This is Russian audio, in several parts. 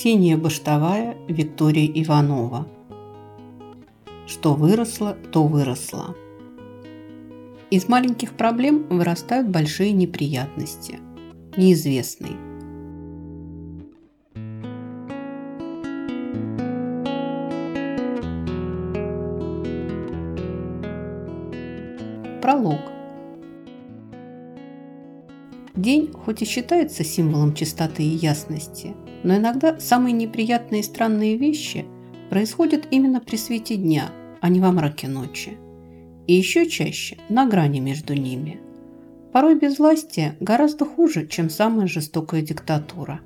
Ксения Баштовая, Виктория Иванова. Что выросло, то выросло. Из маленьких проблем вырастают большие неприятности. Неизвестный. Пролог. День хоть и считается символом чистоты и ясности, но иногда самые неприятные и странные вещи происходят именно при свете дня, а не во мраке ночи. И еще чаще на грани между ними. Порой безвластие гораздо хуже, чем самая жестокая диктатура.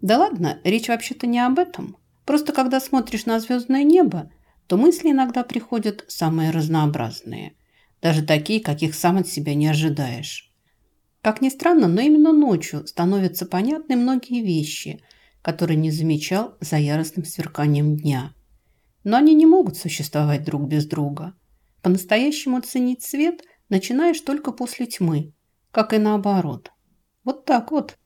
Да ладно, речь вообще-то не об этом. Просто когда смотришь на звездное небо, то мысли иногда приходят самые разнообразные – даже такие, каких сам от себя не ожидаешь. Как ни странно, но именно ночью становятся понятны многие вещи, которые не замечал за яростным сверканием дня. Но они не могут существовать друг без друга. По-настоящему ценить свет начинаешь только после тьмы, как и наоборот. Вот так вот.